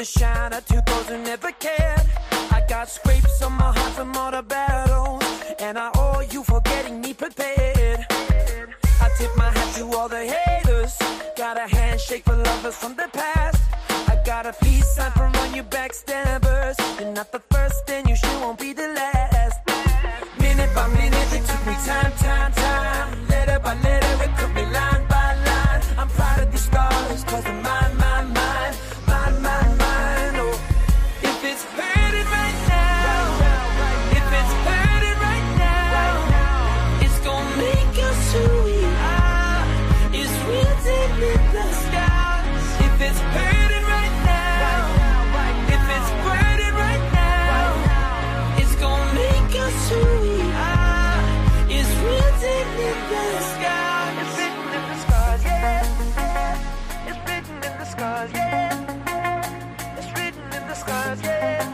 to shine at to those who never cared. I got scrapes on my heart from all the battles, and I owe you for getting me prepared. I tip my hat to all the haters. Got a handshake for lovers from the past. I got a peace sign for all you backstabbers. You're not the first, and you sure won't be the last. Minute by minute, it took me time, time. In stars, yeah. It's written in the stars, yeah.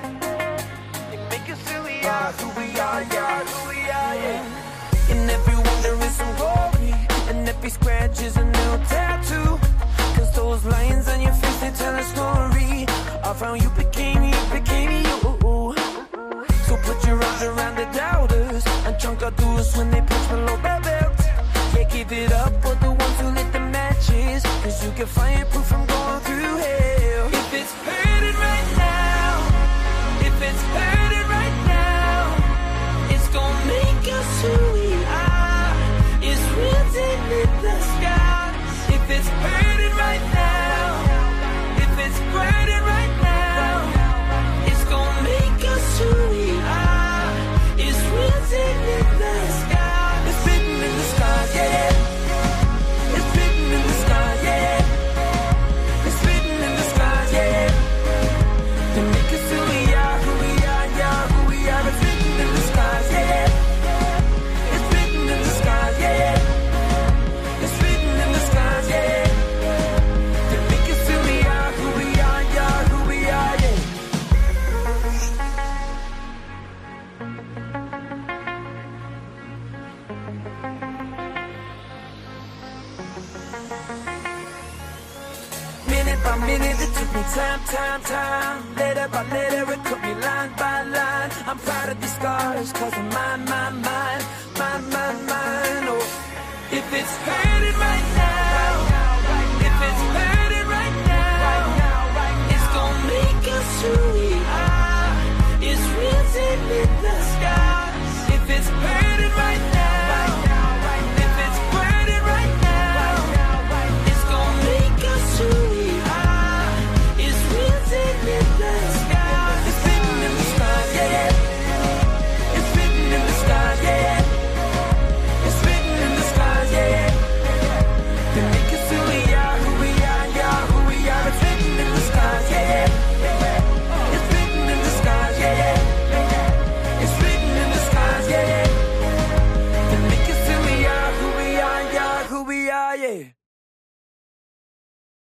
They make us who we are, who we are, yeah, ah, who we are, yeah. In everyone there is some glory, and every scratch is a new tattoo. Cause those lines on your face, they tell a story. I found you became you, became you. So put your arms around the doubters and chunk out those when they push below their belt. Yeah, give it up for the ones who lit the matches. Cause you can find proof from Minute by minute, it took me time, time, time. Letter by letter, it took me line by line. I'm proud of these scars, cause of mine, mine, mine, mine, mine, mine. Oh, if it's hurting